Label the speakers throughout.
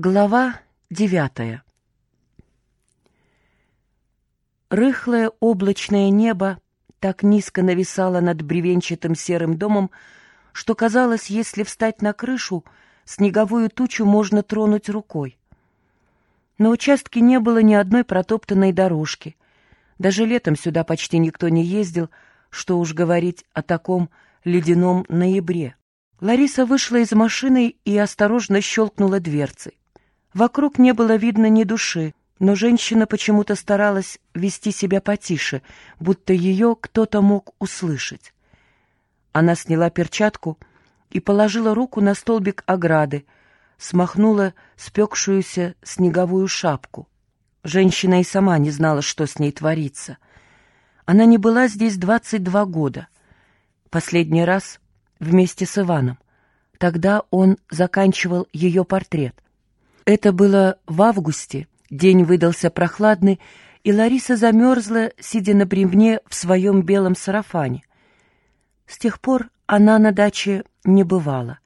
Speaker 1: Глава девятая Рыхлое облачное небо так низко нависало над бревенчатым серым домом, что казалось, если встать на крышу, снеговую тучу можно тронуть рукой. На участке не было ни одной протоптанной дорожки. Даже летом сюда почти никто не ездил, что уж говорить о таком ледяном ноябре. Лариса вышла из машины и осторожно щелкнула дверцей. Вокруг не было видно ни души, но женщина почему-то старалась вести себя потише, будто ее кто-то мог услышать. Она сняла перчатку и положила руку на столбик ограды, смахнула спекшуюся снеговую шапку. Женщина и сама не знала, что с ней творится. Она не была здесь двадцать два года. Последний раз вместе с Иваном. Тогда он заканчивал ее портрет. Это было в августе, день выдался прохладный, и Лариса замерзла, сидя на бревне в своем белом сарафане. С тех пор она на даче не бывала.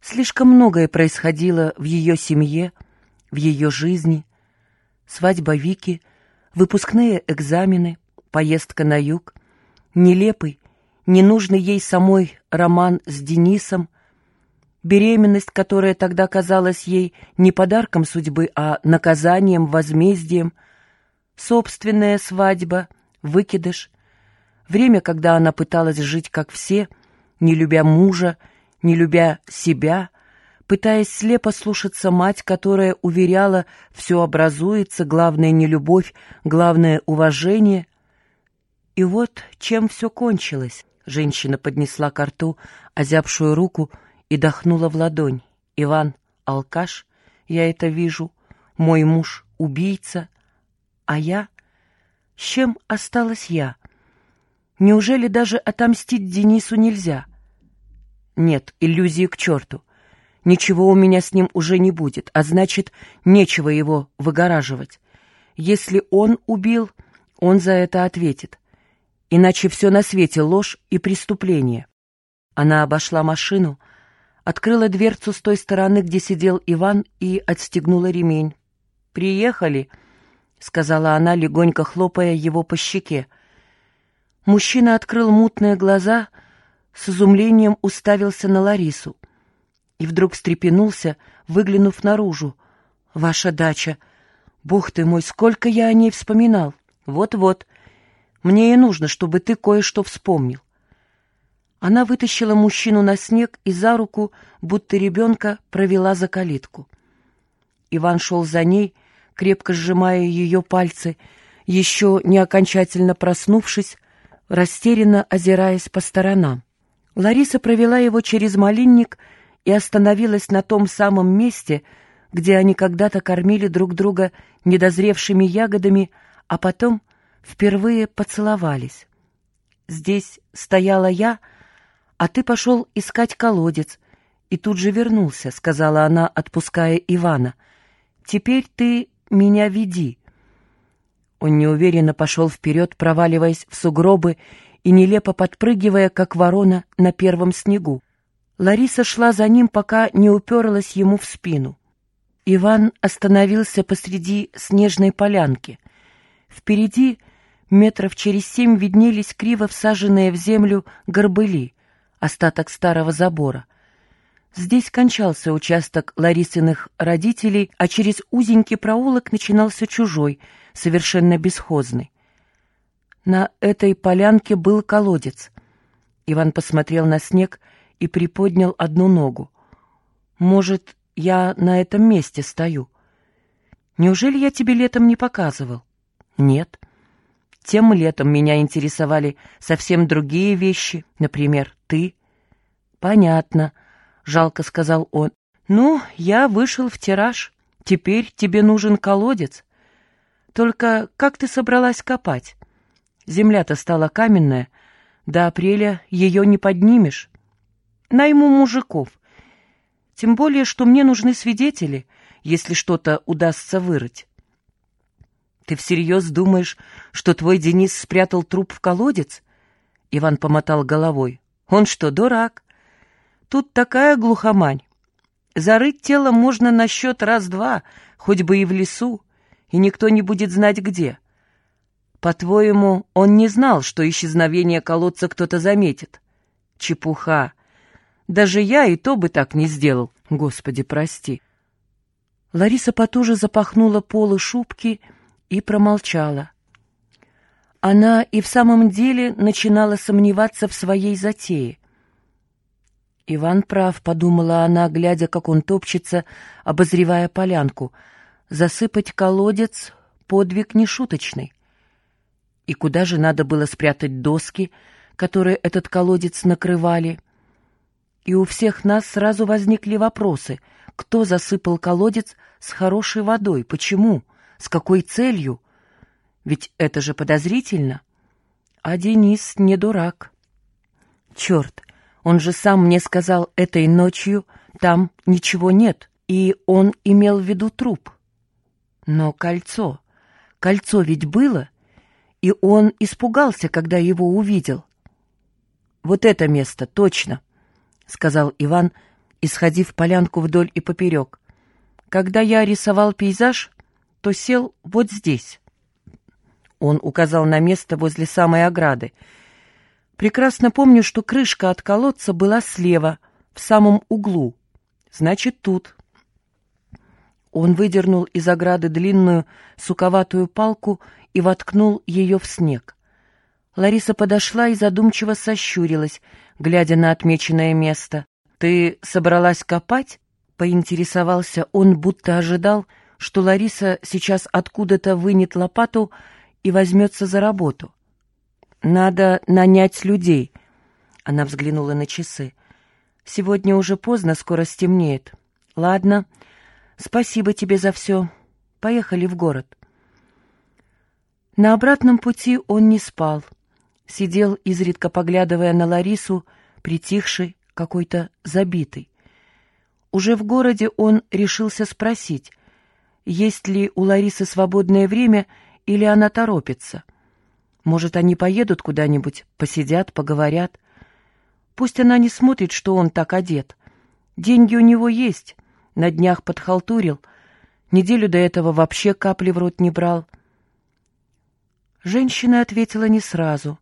Speaker 1: Слишком многое происходило в ее семье, в ее жизни. Свадьба Вики, выпускные экзамены, поездка на юг, нелепый, ненужный ей самой роман с Денисом, беременность, которая тогда казалась ей не подарком судьбы, а наказанием, возмездием, собственная свадьба, выкидыш, время, когда она пыталась жить как все, не любя мужа, не любя себя, пытаясь слепо слушаться мать, которая уверяла, все образуется, главное не любовь, главное уважение. И вот чем все кончилось. Женщина поднесла к рту озябшую руку, и дохнула в ладонь. «Иван — алкаш, я это вижу, мой муж — убийца, а я? С чем осталась я? Неужели даже отомстить Денису нельзя? Нет, иллюзии к черту. Ничего у меня с ним уже не будет, а значит, нечего его выгораживать. Если он убил, он за это ответит. Иначе все на свете ложь и преступление. Она обошла машину, открыла дверцу с той стороны, где сидел Иван, и отстегнула ремень. «Приехали», — сказала она, легонько хлопая его по щеке. Мужчина открыл мутные глаза, с изумлением уставился на Ларису и вдруг встрепенулся, выглянув наружу. «Ваша дача! Бог ты мой, сколько я о ней вспоминал! Вот-вот! Мне и нужно, чтобы ты кое-что вспомнил. Она вытащила мужчину на снег и за руку, будто ребенка, провела за калитку. Иван шел за ней, крепко сжимая ее пальцы, еще не окончательно проснувшись, растерянно озираясь по сторонам. Лариса провела его через малинник и остановилась на том самом месте, где они когда-то кормили друг друга недозревшими ягодами, а потом впервые поцеловались. Здесь стояла я — а ты пошел искать колодец и тут же вернулся», — сказала она, отпуская Ивана. «Теперь ты меня веди». Он неуверенно пошел вперед, проваливаясь в сугробы и нелепо подпрыгивая, как ворона на первом снегу. Лариса шла за ним, пока не уперлась ему в спину. Иван остановился посреди снежной полянки. Впереди метров через семь виднелись криво всаженные в землю горбыли остаток старого забора. Здесь кончался участок Ларисиных родителей, а через узенький проулок начинался чужой, совершенно бесхозный. На этой полянке был колодец. Иван посмотрел на снег и приподнял одну ногу. «Может, я на этом месте стою? Неужели я тебе летом не показывал?» «Нет». Тем летом меня интересовали совсем другие вещи, например, ты. Понятно, жалко сказал он. Ну, я вышел в тираж. Теперь тебе нужен колодец. Только как ты собралась копать? Земля-то стала каменная. До апреля ее не поднимешь. Найму мужиков. Тем более, что мне нужны свидетели, если что-то удастся вырыть. «Ты всерьез думаешь, что твой Денис спрятал труп в колодец?» Иван помотал головой. «Он что, дурак? Тут такая глухомань. Зарыть тело можно на счет раз-два, хоть бы и в лесу, и никто не будет знать где. По-твоему, он не знал, что исчезновение колодца кто-то заметит? Чепуха. Даже я и то бы так не сделал. Господи, прости. Лариса потуже запахнула полы шубки и промолчала. Она и в самом деле начинала сомневаться в своей затее. «Иван прав», — подумала она, глядя, как он топчется, обозревая полянку. «Засыпать колодец — подвиг нешуточный. И куда же надо было спрятать доски, которые этот колодец накрывали?» И у всех нас сразу возникли вопросы. Кто засыпал колодец с хорошей водой? Почему? С какой целью? Ведь это же подозрительно. А Денис не дурак. Черт, он же сам мне сказал этой ночью, там ничего нет, и он имел в виду труп. Но кольцо, кольцо ведь было, и он испугался, когда его увидел. Вот это место, точно, — сказал Иван, исходив полянку вдоль и поперек. Когда я рисовал пейзаж, то сел вот здесь. Он указал на место возле самой ограды — Прекрасно помню, что крышка от колодца была слева, в самом углу. Значит, тут. Он выдернул из ограды длинную суковатую палку и воткнул ее в снег. Лариса подошла и задумчиво сощурилась, глядя на отмеченное место. «Ты собралась копать?» — поинтересовался он, будто ожидал, что Лариса сейчас откуда-то вынет лопату и возьмется за работу. Надо нанять людей. Она взглянула на часы. Сегодня уже поздно, скоро стемнеет. Ладно, спасибо тебе за все. Поехали в город. На обратном пути он не спал. Сидел, изредка поглядывая на Ларису, притихший, какой-то забитый. Уже в городе он решился спросить, есть ли у Ларисы свободное время или она торопится — может, они поедут куда-нибудь, посидят, поговорят. Пусть она не смотрит, что он так одет. Деньги у него есть. На днях подхалтурил. Неделю до этого вообще капли в рот не брал. Женщина ответила не сразу.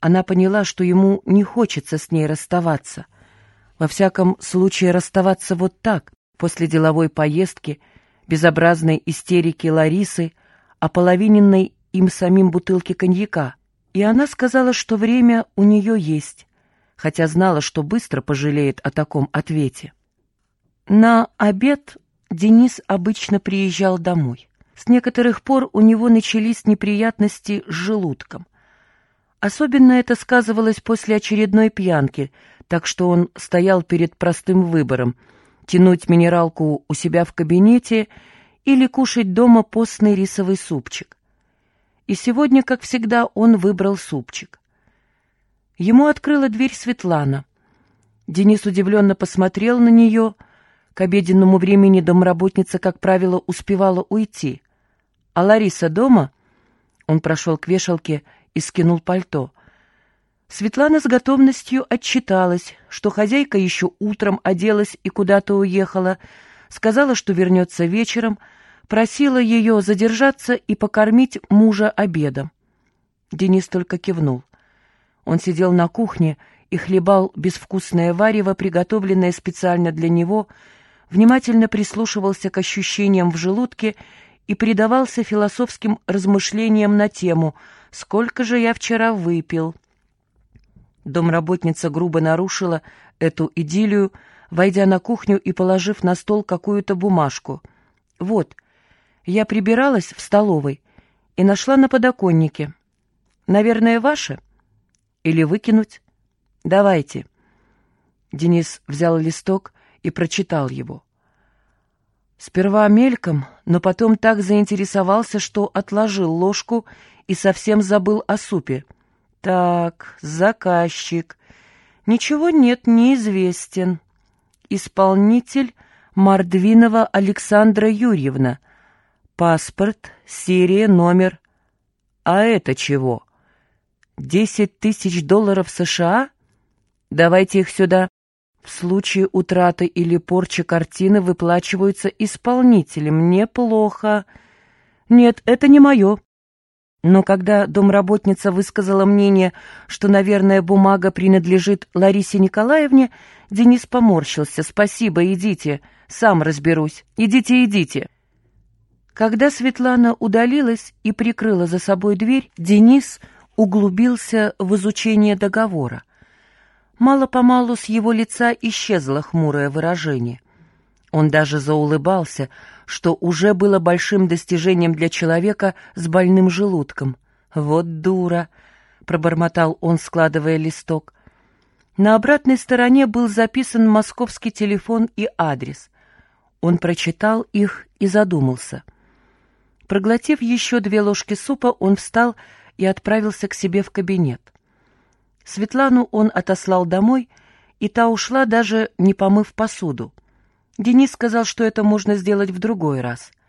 Speaker 1: Она поняла, что ему не хочется с ней расставаться. Во всяком случае, расставаться вот так, после деловой поездки, безобразной истерики Ларисы, ополовиненной им самим бутылки коньяка, и она сказала, что время у нее есть, хотя знала, что быстро пожалеет о таком ответе. На обед Денис обычно приезжал домой. С некоторых пор у него начались неприятности с желудком. Особенно это сказывалось после очередной пьянки, так что он стоял перед простым выбором — тянуть минералку у себя в кабинете или кушать дома постный рисовый супчик и сегодня, как всегда, он выбрал супчик. Ему открыла дверь Светлана. Денис удивленно посмотрел на нее. К обеденному времени домработница, как правило, успевала уйти. «А Лариса дома?» Он прошел к вешалке и скинул пальто. Светлана с готовностью отчиталась, что хозяйка еще утром оделась и куда-то уехала, сказала, что вернется вечером — просила ее задержаться и покормить мужа обедом. Денис только кивнул. Он сидел на кухне и хлебал безвкусное варево, приготовленное специально для него, внимательно прислушивался к ощущениям в желудке и предавался философским размышлениям на тему «Сколько же я вчера выпил?». Домработница грубо нарушила эту идиллию, войдя на кухню и положив на стол какую-то бумажку. «Вот, я прибиралась в столовой и нашла на подоконнике. Наверное, ваше? Или выкинуть? Давайте. Денис взял листок и прочитал его. Сперва мельком, но потом так заинтересовался, что отложил ложку и совсем забыл о супе. Так, заказчик. Ничего нет, неизвестен. Исполнитель Мордвинова Александра Юрьевна — Паспорт, серия, номер. А это чего? Десять тысяч долларов США? Давайте их сюда. В случае утраты или порчи картины выплачиваются исполнителям. Неплохо. Нет, это не мое. Но когда домработница высказала мнение, что, наверное, бумага принадлежит Ларисе Николаевне, Денис поморщился. «Спасибо, идите. Сам разберусь. Идите, идите». Когда Светлана удалилась и прикрыла за собой дверь, Денис углубился в изучение договора. Мало-помалу с его лица исчезло хмурое выражение. Он даже заулыбался, что уже было большим достижением для человека с больным желудком. «Вот дура!» — пробормотал он, складывая листок. На обратной стороне был записан московский телефон и адрес. Он прочитал их и задумался. Проглотив еще две ложки супа, он встал и отправился к себе в кабинет. Светлану он отослал домой, и та ушла, даже не помыв посуду. Денис сказал, что это можно сделать в другой раз —